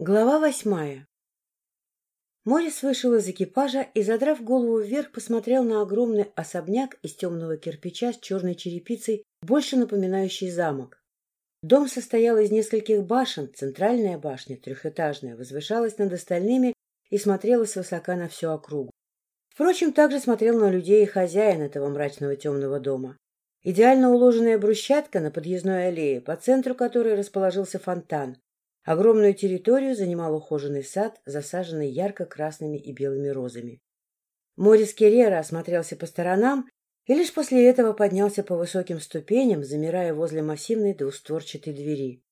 Глава восьмая Морис вышел из экипажа и, задрав голову вверх, посмотрел на огромный особняк из темного кирпича с черной черепицей, больше напоминающий замок. Дом состоял из нескольких башен, центральная башня, трехэтажная, возвышалась над остальными и смотрела свысока на всю округу. Впрочем, также смотрел на людей и хозяин этого мрачного темного дома. Идеально уложенная брусчатка на подъездной аллее, по центру которой расположился фонтан, Огромную территорию занимал ухоженный сад, засаженный ярко-красными и белыми розами. Морис Керрера осмотрелся по сторонам и лишь после этого поднялся по высоким ступеням, замирая возле массивной двустворчатой двери.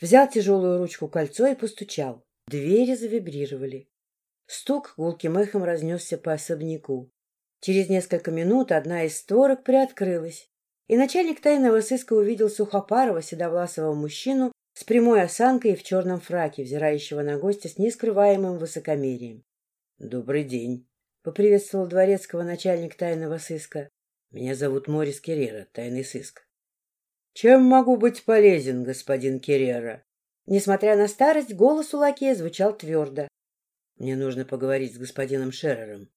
Взял тяжелую ручку кольцо и постучал. Двери завибрировали. Стук гулким эхом разнесся по особняку. Через несколько минут одна из створок приоткрылась, и начальник тайного сыска увидел сухопарого седовласого мужчину с прямой осанкой и в черном фраке, взирающего на гостя с нескрываемым высокомерием. — Добрый день, — поприветствовал дворецкого начальник тайного сыска. — Меня зовут Морис Керрера, тайный сыск. — Чем могу быть полезен, господин Керрера? Несмотря на старость, голос у лакея звучал твердо. — Мне нужно поговорить с господином Шерером.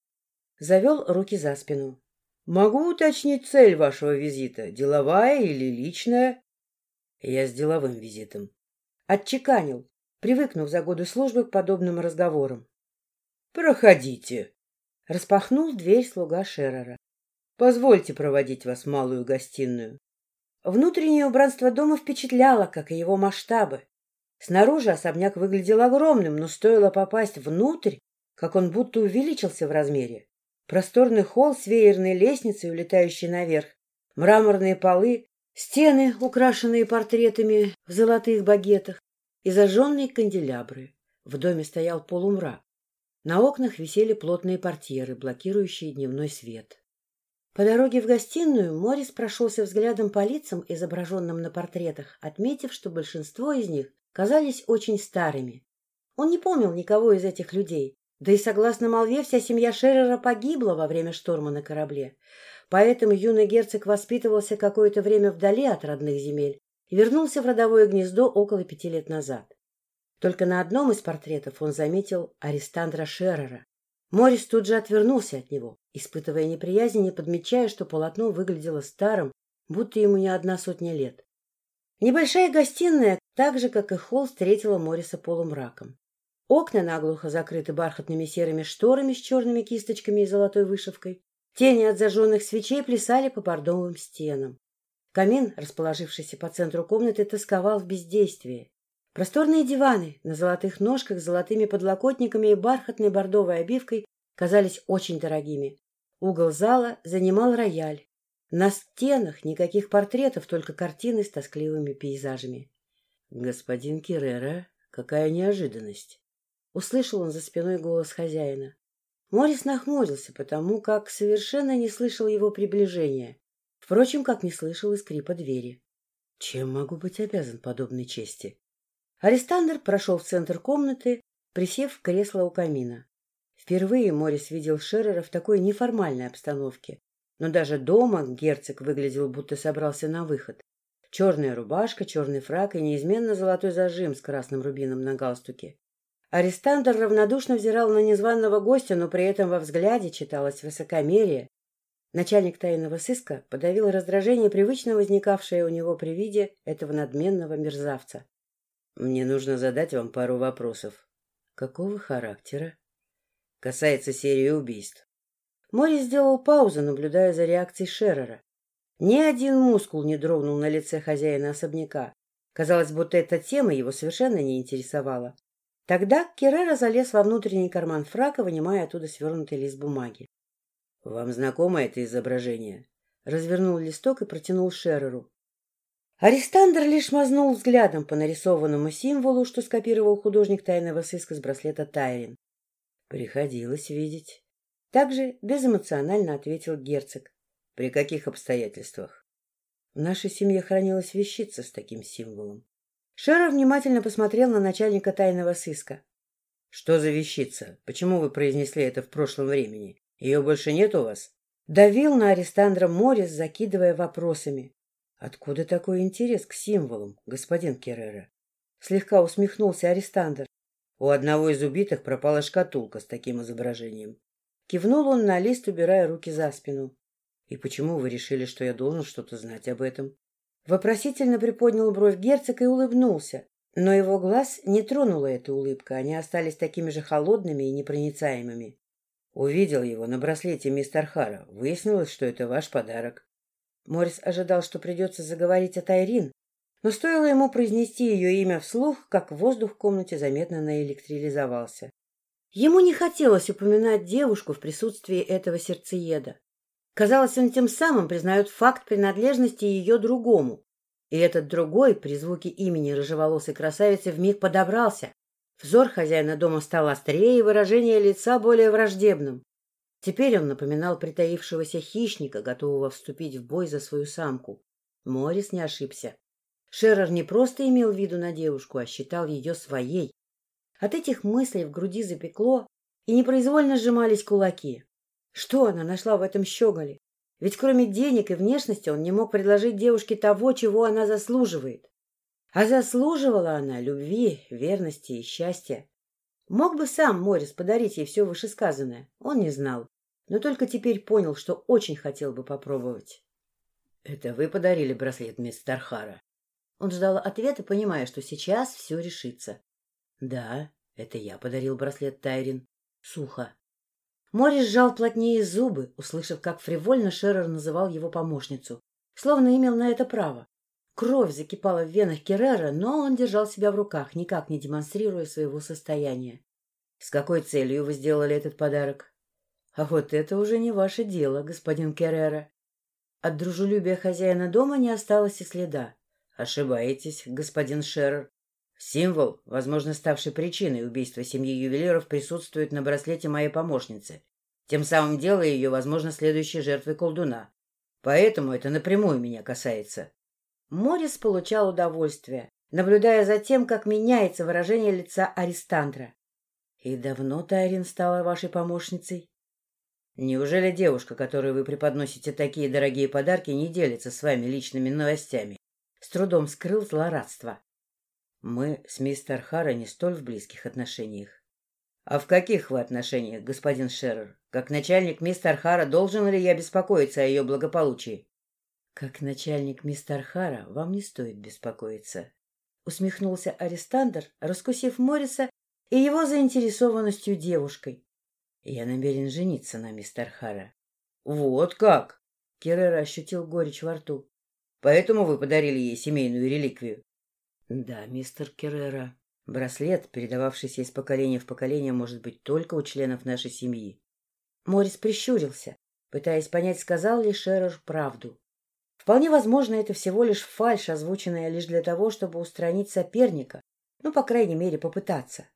Завел руки за спину. — Могу уточнить цель вашего визита, деловая или личная? Я с деловым визитом. Отчеканил, привыкнув за годы службы к подобным разговорам. «Проходите!» Распахнул дверь слуга Шеррера. «Позвольте проводить вас в малую гостиную». Внутреннее убранство дома впечатляло, как и его масштабы. Снаружи особняк выглядел огромным, но стоило попасть внутрь, как он будто увеличился в размере. Просторный холл с веерной лестницей, улетающей наверх, мраморные полы, Стены, украшенные портретами в золотых багетах, и зажженные канделябры. В доме стоял полумрак. На окнах висели плотные портьеры, блокирующие дневной свет. По дороге в гостиную Морис прошелся взглядом по лицам, изображенным на портретах, отметив, что большинство из них казались очень старыми. Он не помнил никого из этих людей, да и, согласно молве, вся семья Шеррера погибла во время шторма на корабле. Поэтому юный герцог воспитывался какое-то время вдали от родных земель и вернулся в родовое гнездо около пяти лет назад. Только на одном из портретов он заметил Аристандра Шеррера. Морис тут же отвернулся от него, испытывая неприязнь и подмечая, что полотно выглядело старым, будто ему не одна сотня лет. Небольшая гостиная, так же, как и холл, встретила Мориса полумраком. Окна наглухо закрыты бархатными серыми шторами с черными кисточками и золотой вышивкой. Тени от зажженных свечей плясали по бордовым стенам. Камин, расположившийся по центру комнаты, тосковал в бездействии. Просторные диваны на золотых ножках с золотыми подлокотниками и бархатной бордовой обивкой казались очень дорогими. Угол зала занимал рояль. На стенах никаких портретов, только картины с тоскливыми пейзажами. — Господин Кирера, какая неожиданность! — услышал он за спиной голос хозяина. Морис нахмурился, потому как совершенно не слышал его приближения, впрочем, как не слышал и скрипа двери. Чем могу быть обязан подобной чести? Арестандр прошел в центр комнаты, присев в кресло у камина. Впервые Морис видел Шеррера в такой неформальной обстановке, но даже дома герцог выглядел, будто собрался на выход. Черная рубашка, черный фрак и неизменно золотой зажим с красным рубином на галстуке. Арестандр равнодушно взирал на незваного гостя, но при этом во взгляде читалось высокомерие. Начальник тайного сыска подавил раздражение, привычно возникавшее у него при виде этого надменного мерзавца. — Мне нужно задать вам пару вопросов. — Какого характера? — Касается серии убийств. Мори сделал паузу, наблюдая за реакцией Шеррера. Ни один мускул не дрогнул на лице хозяина особняка. Казалось, будто эта тема его совершенно не интересовала. Тогда Керрера залез во внутренний карман фрака, вынимая оттуда свернутый лист бумаги. — Вам знакомо это изображение? Развернул листок и протянул Шерреру. Арестандр лишь мазнул взглядом по нарисованному символу, что скопировал художник тайного сыска с браслета Тайрин. — Приходилось видеть. Также безэмоционально ответил герцог. — При каких обстоятельствах? В нашей семье хранилась вещица с таким символом. Шеров внимательно посмотрел на начальника тайного сыска. — Что за вещица? Почему вы произнесли это в прошлом времени? Ее больше нет у вас? Давил на Арестандра Морис, закидывая вопросами. — Откуда такой интерес к символам, господин Керрера? Слегка усмехнулся Арестандр. У одного из убитых пропала шкатулка с таким изображением. Кивнул он на лист, убирая руки за спину. — И почему вы решили, что я должен что-то знать об этом? Вопросительно приподнял бровь герцог и улыбнулся. Но его глаз не тронула эта улыбка, они остались такими же холодными и непроницаемыми. Увидел его на браслете мистер Хара. Выяснилось, что это ваш подарок. Морис ожидал, что придется заговорить о Тайрин, но стоило ему произнести ее имя вслух, как воздух в комнате заметно наэлектрилизовался. Ему не хотелось упоминать девушку в присутствии этого сердцееда. Казалось, он тем самым признает факт принадлежности ее другому. И этот другой при звуке имени рыжеволосой красавицы вмиг подобрался. Взор хозяина дома стал острее выражение лица более враждебным. Теперь он напоминал притаившегося хищника, готового вступить в бой за свою самку. Морис не ошибся. Шерер не просто имел виду на девушку, а считал ее своей. От этих мыслей в груди запекло, и непроизвольно сжимались кулаки. Что она нашла в этом щеголе? Ведь кроме денег и внешности он не мог предложить девушке того, чего она заслуживает. А заслуживала она любви, верности и счастья. Мог бы сам Морис подарить ей все вышесказанное, он не знал, но только теперь понял, что очень хотел бы попробовать. — Это вы подарили браслет мисс Тархара? Он ждал ответа, понимая, что сейчас все решится. — Да, это я подарил браслет Тайрин. Сухо. Мори сжал плотнее зубы, услышав, как фривольно Шерер называл его помощницу, словно имел на это право. Кровь закипала в венах Керрера, но он держал себя в руках, никак не демонстрируя своего состояния. — С какой целью вы сделали этот подарок? — А вот это уже не ваше дело, господин Керрера. От дружелюбия хозяина дома не осталось и следа. Ошибаетесь, господин Шерр. Символ, возможно, ставший причиной убийства семьи ювелиров, присутствует на браслете моей помощницы, тем самым делая ее, возможно, следующей жертвой колдуна. Поэтому это напрямую меня касается. Морис получал удовольствие, наблюдая за тем, как меняется выражение лица Аристандра. — И давно Тайрин стала вашей помощницей? Неужели девушка, которой вы преподносите такие дорогие подарки, не делится с вами личными новостями? с трудом скрыл злорадство. Мы с мистер Хара не столь в близких отношениях. А в каких вы отношениях, господин Шеррер? Как начальник мистер Хара, должен ли я беспокоиться о ее благополучии? Как начальник мистер Хара, вам не стоит беспокоиться. Усмехнулся арестандр, раскусив Морриса и его заинтересованностью девушкой. Я намерен жениться на мистер Хара. Вот как! Керрера ощутил горечь во рту. Поэтому вы подарили ей семейную реликвию? — Да, мистер Керрера. Браслет, передававшийся из поколения в поколение, может быть только у членов нашей семьи. Морис прищурился, пытаясь понять, сказал ли Шерер правду. Вполне возможно, это всего лишь фальшь, озвученная лишь для того, чтобы устранить соперника, ну, по крайней мере, попытаться.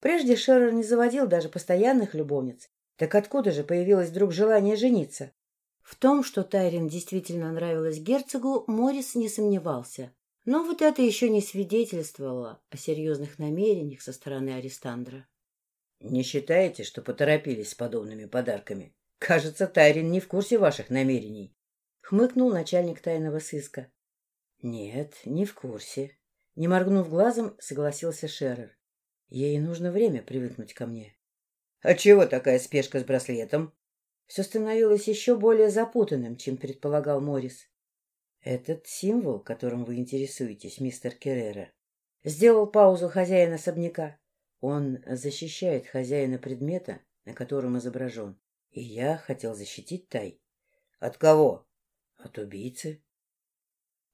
Прежде Шерер не заводил даже постоянных любовниц. Так откуда же появилось вдруг желание жениться? В том, что Тайрин действительно нравилась герцогу, Морис не сомневался. Но вот это еще не свидетельствовало о серьезных намерениях со стороны Арестандра. — Не считаете, что поторопились с подобными подарками? Кажется, Тайрин не в курсе ваших намерений. — хмыкнул начальник тайного сыска. — Нет, не в курсе. Не моргнув глазом, согласился Шерер. Ей нужно время привыкнуть ко мне. — А чего такая спешка с браслетом? Все становилось еще более запутанным, чем предполагал Морис. Этот символ, которым вы интересуетесь, мистер Керрера, сделал паузу хозяин особняка. Он защищает хозяина предмета, на котором изображен. И я хотел защитить Тай. От кого? От убийцы.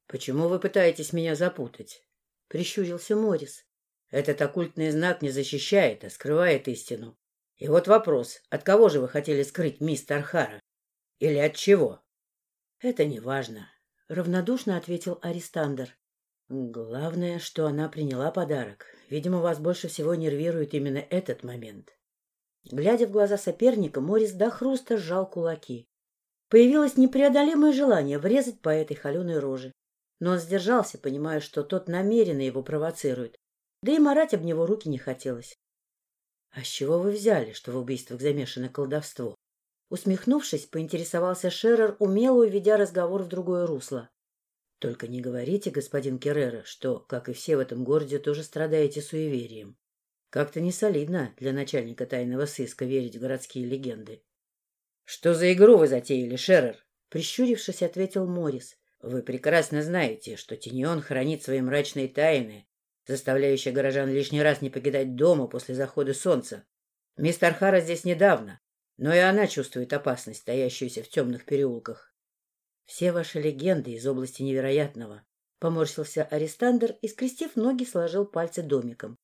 Почему вы пытаетесь меня запутать? Прищурился Морис. Этот оккультный знак не защищает, а скрывает истину. И вот вопрос, от кого же вы хотели скрыть мистер Хара? Или от чего? — Это не важно, — равнодушно ответил Аристандр. — Главное, что она приняла подарок. Видимо, вас больше всего нервирует именно этот момент. Глядя в глаза соперника, Морис до хруста сжал кулаки. Появилось непреодолимое желание врезать по этой холеной роже. Но он сдержался, понимая, что тот намеренно его провоцирует. Да и марать об него руки не хотелось. — А с чего вы взяли, что в убийствах замешано колдовство? Усмехнувшись, поинтересовался Шерер, умело уведя разговор в другое русло. — Только не говорите, господин Керрера, что, как и все в этом городе, тоже страдаете суеверием. Как-то не солидно для начальника тайного сыска верить в городские легенды. — Что за игру вы затеяли, Шерер? — прищурившись, ответил Морис. Вы прекрасно знаете, что Тиньон хранит свои мрачные тайны, заставляющие горожан лишний раз не покидать дома после захода солнца. Мистер Хара здесь недавно, но и она чувствует опасность, стоящуюся в темных переулках. — Все ваши легенды из области невероятного, — поморщился Арестандр и, скрестив ноги, сложил пальцы домиком.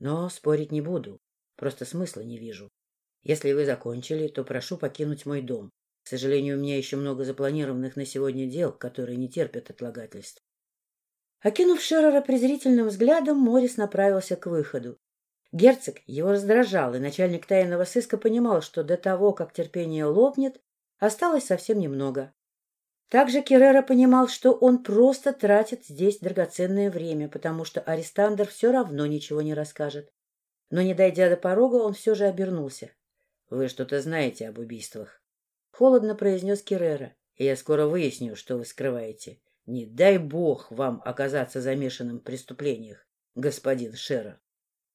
Но спорить не буду, просто смысла не вижу. Если вы закончили, то прошу покинуть мой дом. К сожалению, у меня еще много запланированных на сегодня дел, которые не терпят отлагательств. Окинув Шеррера презрительным взглядом, Морис направился к выходу. Герцог его раздражал, и начальник тайного сыска понимал, что до того, как терпение лопнет, осталось совсем немного. Также Керрера понимал, что он просто тратит здесь драгоценное время, потому что Арестандр все равно ничего не расскажет. Но, не дойдя до порога, он все же обернулся. — Вы что-то знаете об убийствах? — холодно произнес Керрера. — я скоро выясню, что вы скрываете. Не дай бог вам оказаться замешанным в преступлениях, господин Шерер.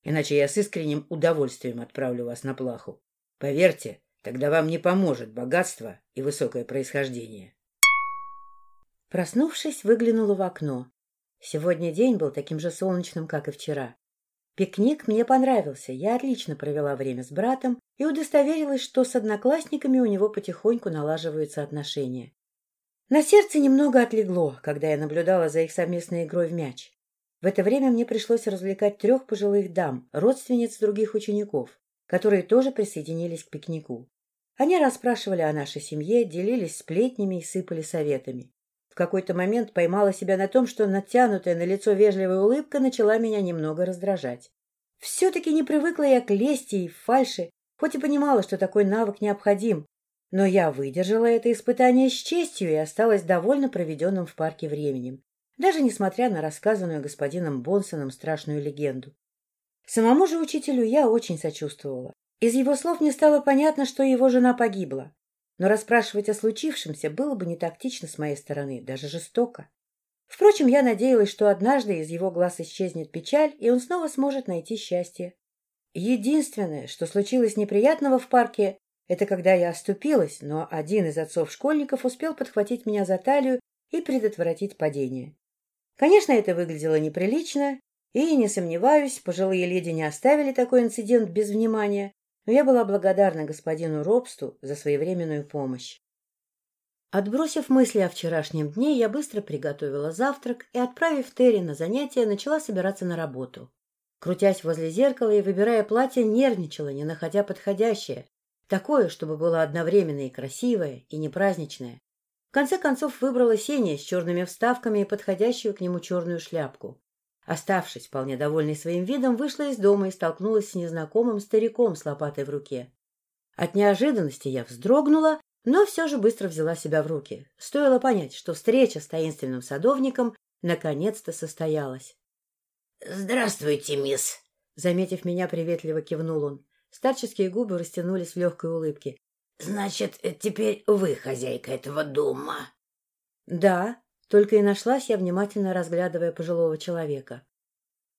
Иначе я с искренним удовольствием отправлю вас на плаху. Поверьте, тогда вам не поможет богатство и высокое происхождение. Проснувшись, выглянула в окно. Сегодня день был таким же солнечным, как и вчера. Пикник мне понравился, я отлично провела время с братом и удостоверилась, что с одноклассниками у него потихоньку налаживаются отношения. На сердце немного отлегло, когда я наблюдала за их совместной игрой в мяч. В это время мне пришлось развлекать трех пожилых дам, родственниц других учеников, которые тоже присоединились к пикнику. Они расспрашивали о нашей семье, делились сплетнями и сыпали советами. В какой-то момент поймала себя на том, что натянутая на лицо вежливая улыбка начала меня немного раздражать. Все-таки не привыкла я к лести и фальши, хоть и понимала, что такой навык необходим, но я выдержала это испытание с честью и осталась довольно проведенным в парке временем, даже несмотря на рассказанную господином Бонсоном страшную легенду. Самому же учителю я очень сочувствовала. Из его слов мне стало понятно, что его жена погибла. Но расспрашивать о случившемся было бы не тактично с моей стороны, даже жестоко. Впрочем, я надеялась, что однажды из его глаз исчезнет печаль, и он снова сможет найти счастье. Единственное, что случилось неприятного в парке, это когда я оступилась, но один из отцов-школьников успел подхватить меня за талию и предотвратить падение. Конечно, это выглядело неприлично, и, не сомневаюсь, пожилые леди не оставили такой инцидент без внимания, но я была благодарна господину Робсту за своевременную помощь. Отбросив мысли о вчерашнем дне, я быстро приготовила завтрак и, отправив Терри на занятия, начала собираться на работу. Крутясь возле зеркала и выбирая платье, нервничала, не находя подходящее, такое, чтобы было одновременно и красивое, и не праздничное. В конце концов выбрала синее с черными вставками и подходящую к нему черную шляпку. Оставшись вполне довольной своим видом, вышла из дома и столкнулась с незнакомым стариком с лопатой в руке. От неожиданности я вздрогнула, но все же быстро взяла себя в руки. Стоило понять, что встреча с таинственным садовником наконец-то состоялась. — Здравствуйте, мисс! — заметив меня, приветливо кивнул он. Старческие губы растянулись в легкой улыбке. — Значит, теперь вы хозяйка этого дома? — Да, только и нашлась я, внимательно разглядывая пожилого человека.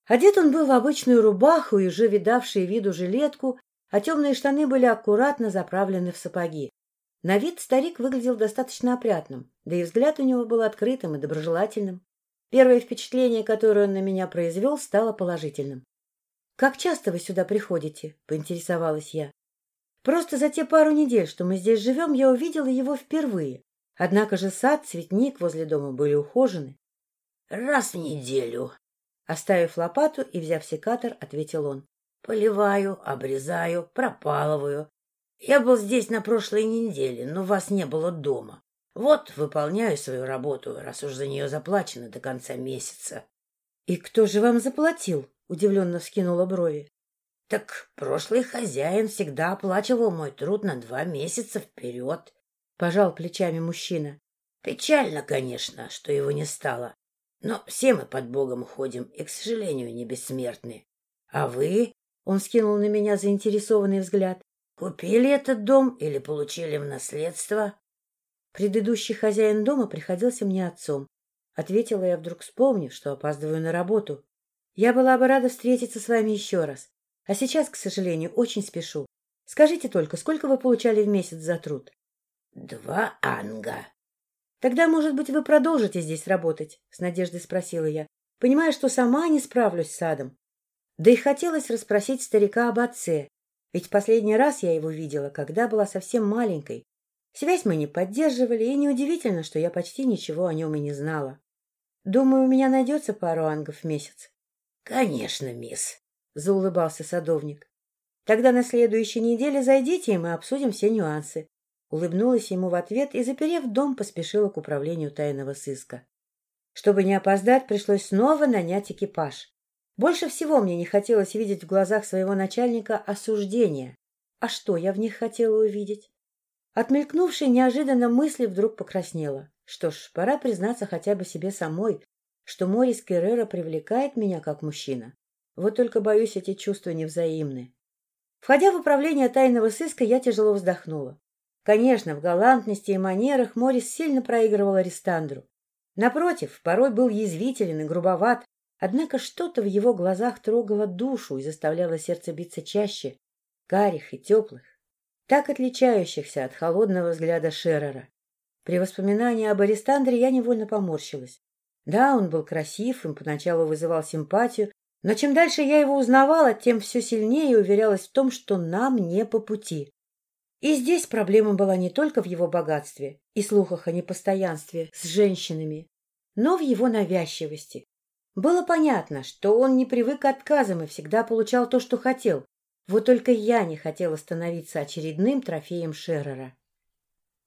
Одет он был в обычную рубаху и уже видавший виду жилетку, а темные штаны были аккуратно заправлены в сапоги. На вид старик выглядел достаточно опрятным, да и взгляд у него был открытым и доброжелательным. Первое впечатление, которое он на меня произвел, стало положительным. — Как часто вы сюда приходите? — поинтересовалась я. Просто за те пару недель, что мы здесь живем, я увидела его впервые. Однако же сад, цветник возле дома были ухожены. — Раз в неделю. Оставив лопату и взяв секатор, ответил он. — Поливаю, обрезаю, пропалываю. Я был здесь на прошлой неделе, но вас не было дома. Вот выполняю свою работу, раз уж за нее заплачено до конца месяца. — И кто же вам заплатил? — удивленно вскинула брови. — Так прошлый хозяин всегда оплачивал мой труд на два месяца вперед. — пожал плечами мужчина. — Печально, конечно, что его не стало. Но все мы под Богом ходим и, к сожалению, не бессмертны. А вы? — он скинул на меня заинтересованный взгляд. — Купили этот дом или получили в наследство? Предыдущий хозяин дома приходился мне отцом. Ответила я, вдруг вспомнив, что опаздываю на работу. Я была бы рада встретиться с вами еще раз. А сейчас, к сожалению, очень спешу. Скажите только, сколько вы получали в месяц за труд? — Два анга. — Тогда, может быть, вы продолжите здесь работать? — с надеждой спросила я, понимая, что сама не справлюсь с садом. Да и хотелось расспросить старика об отце, ведь последний раз я его видела, когда была совсем маленькой. Связь мы не поддерживали, и неудивительно, что я почти ничего о нем и не знала. Думаю, у меня найдется пару ангов в месяц. — Конечно, мисс, — заулыбался садовник. — Тогда на следующей неделе зайдите, и мы обсудим все нюансы. Улыбнулась ему в ответ и, заперев дом, поспешила к управлению тайного сыска. Чтобы не опоздать, пришлось снова нанять экипаж. Больше всего мне не хотелось видеть в глазах своего начальника осуждение. А что я в них хотела увидеть? От мелькнувшей неожиданно мысли вдруг покраснела. Что ж, пора признаться хотя бы себе самой, что Морис Керрера привлекает меня как мужчина. Вот только, боюсь, эти чувства невзаимны. Входя в управление тайного сыска, я тяжело вздохнула. Конечно, в галантности и манерах Морис сильно проигрывал Арестандру. Напротив, порой был язвителен и грубоват, однако что-то в его глазах трогало душу и заставляло сердце биться чаще, карих и теплых, так отличающихся от холодного взгляда Шеррера. При воспоминании об Арестандре я невольно поморщилась. Да, он был красив и поначалу вызывал симпатию, но чем дальше я его узнавала, тем все сильнее уверялась в том, что нам не по пути. И здесь проблема была не только в его богатстве и слухах о непостоянстве с женщинами, но в его навязчивости. Было понятно, что он не привык к отказам и всегда получал то, что хотел. Вот только я не хотела становиться очередным трофеем Шеррера.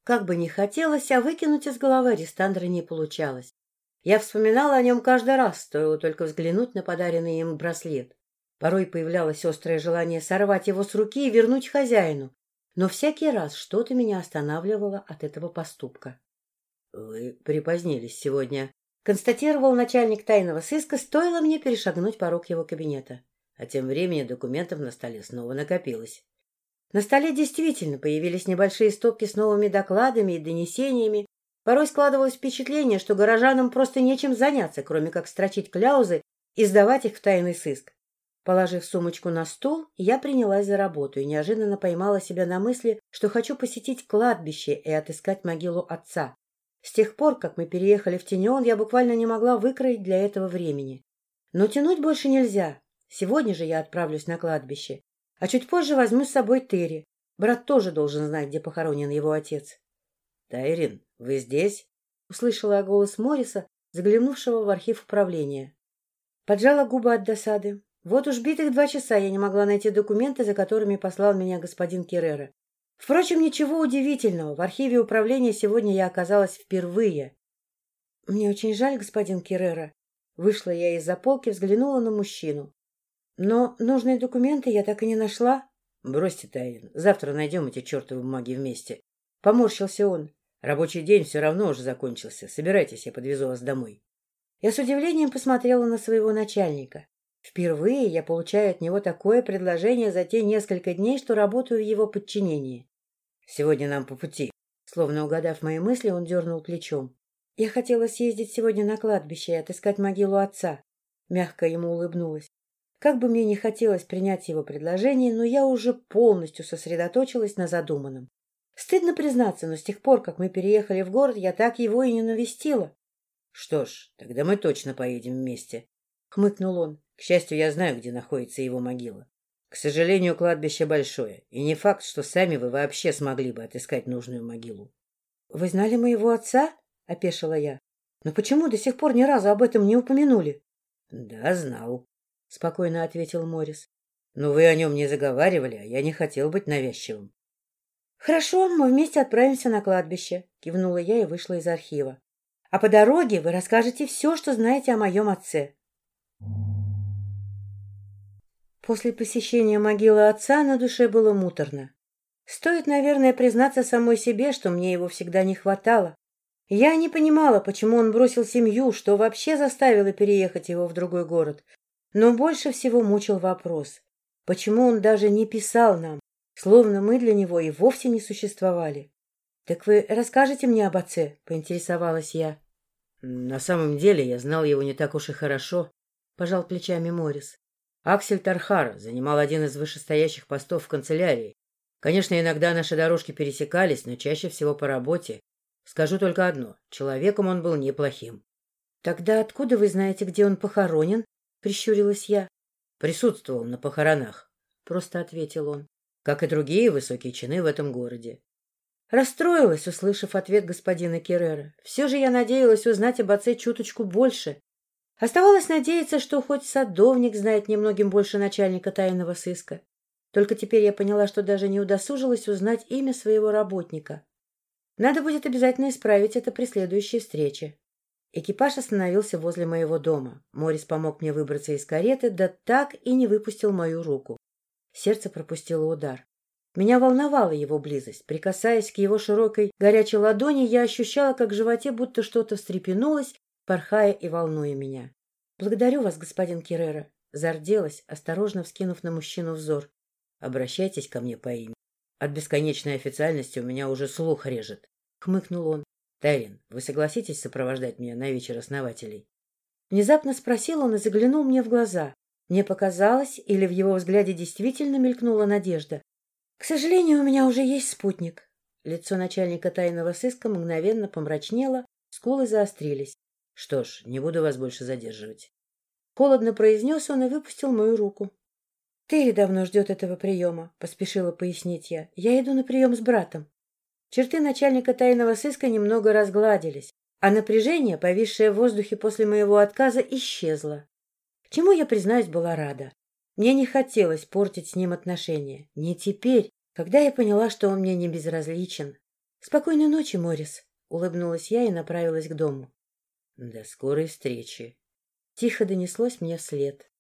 Как бы ни хотелось, а выкинуть из головы Арестандра не получалось. Я вспоминала о нем каждый раз, стоило только взглянуть на подаренный им браслет. Порой появлялось острое желание сорвать его с руки и вернуть хозяину, но всякий раз что-то меня останавливало от этого поступка. — Вы припозднились сегодня, — констатировал начальник тайного сыска, стоило мне перешагнуть порог его кабинета. А тем временем документов на столе снова накопилось. На столе действительно появились небольшие стопки с новыми докладами и донесениями. Порой складывалось впечатление, что горожанам просто нечем заняться, кроме как строчить кляузы и сдавать их в тайный сыск. Положив сумочку на стол, я принялась за работу и неожиданно поймала себя на мысли, что хочу посетить кладбище и отыскать могилу отца. С тех пор, как мы переехали в Тенеон, я буквально не могла выкроить для этого времени. Но тянуть больше нельзя. Сегодня же я отправлюсь на кладбище. А чуть позже возьму с собой Терри. Брат тоже должен знать, где похоронен его отец. — Тайрин, вы здесь? — услышала я голос Морриса, заглянувшего в архив управления. Поджала губы от досады. Вот уж битых два часа я не могла найти документы, за которыми послал меня господин Керрера. Впрочем, ничего удивительного. В архиве управления сегодня я оказалась впервые. — Мне очень жаль, господин Керрера. Вышла я из-за полки, взглянула на мужчину. Но нужные документы я так и не нашла. — Бросьте, Таин, завтра найдем эти чертовы бумаги вместе. Поморщился он. Рабочий день все равно уже закончился. Собирайтесь, я подвезу вас домой. Я с удивлением посмотрела на своего начальника. Впервые я получаю от него такое предложение за те несколько дней, что работаю в его подчинении. Сегодня нам по пути. Словно угадав мои мысли, он дернул плечом. Я хотела съездить сегодня на кладбище и отыскать могилу отца. Мягко ему улыбнулась. Как бы мне не хотелось принять его предложение, но я уже полностью сосредоточилась на задуманном. Стыдно признаться, но с тех пор, как мы переехали в город, я так его и не навестила. — Что ж, тогда мы точно поедем вместе, — хмыкнул он. К счастью, я знаю, где находится его могила. К сожалению, кладбище большое, и не факт, что сами вы вообще смогли бы отыскать нужную могилу. — Вы знали моего отца? — опешила я. — Но почему до сих пор ни разу об этом не упомянули? — Да, знал, — спокойно ответил Морис. Но вы о нем не заговаривали, а я не хотел быть навязчивым. — Хорошо, мы вместе отправимся на кладбище, — кивнула я и вышла из архива. — А по дороге вы расскажете все, что знаете о моем отце. После посещения могилы отца на душе было муторно. Стоит, наверное, признаться самой себе, что мне его всегда не хватало. Я не понимала, почему он бросил семью, что вообще заставило переехать его в другой город. Но больше всего мучил вопрос, почему он даже не писал нам, словно мы для него и вовсе не существовали. — Так вы расскажете мне об отце? — поинтересовалась я. — На самом деле я знал его не так уж и хорошо, — пожал плечами Морис. Аксель Тархар занимал один из вышестоящих постов в канцелярии. Конечно, иногда наши дорожки пересекались, но чаще всего по работе. Скажу только одно — человеком он был неплохим. — Тогда откуда вы знаете, где он похоронен? — прищурилась я. — Присутствовал на похоронах, — просто ответил он, — как и другие высокие чины в этом городе. Расстроилась, услышав ответ господина Керрера. Все же я надеялась узнать об отце чуточку больше. Оставалось надеяться, что хоть садовник знает немногим больше начальника тайного сыска. Только теперь я поняла, что даже не удосужилась узнать имя своего работника. Надо будет обязательно исправить это при следующей встрече. Экипаж остановился возле моего дома. Морис помог мне выбраться из кареты, да так и не выпустил мою руку. Сердце пропустило удар. Меня волновала его близость. Прикасаясь к его широкой горячей ладони, я ощущала, как в животе будто что-то встрепенулось, порхая и волнуя меня. — Благодарю вас, господин Керрера. Зарделась, осторожно вскинув на мужчину взор. — Обращайтесь ко мне по имени. От бесконечной официальности у меня уже слух режет. — хмыкнул он. — Тайрин, вы согласитесь сопровождать меня на вечер основателей? Внезапно спросил он и заглянул мне в глаза. Мне показалось, или в его взгляде действительно мелькнула надежда. К сожалению, у меня уже есть спутник. Лицо начальника тайного сыска мгновенно помрачнело, скулы заострились. Что ж, не буду вас больше задерживать. Холодно произнес он и выпустил мою руку. Терри давно ждет этого приема, поспешила пояснить я. Я иду на прием с братом. Черты начальника тайного сыска немного разгладились, а напряжение, повисшее в воздухе после моего отказа, исчезло. Чему я, признаюсь, была рада. Мне не хотелось портить с ним отношения. Не теперь, когда я поняла, что он мне не безразличен. — Спокойной ночи, Морис, — улыбнулась я и направилась к дому. — До скорой встречи. Тихо донеслось мне вслед.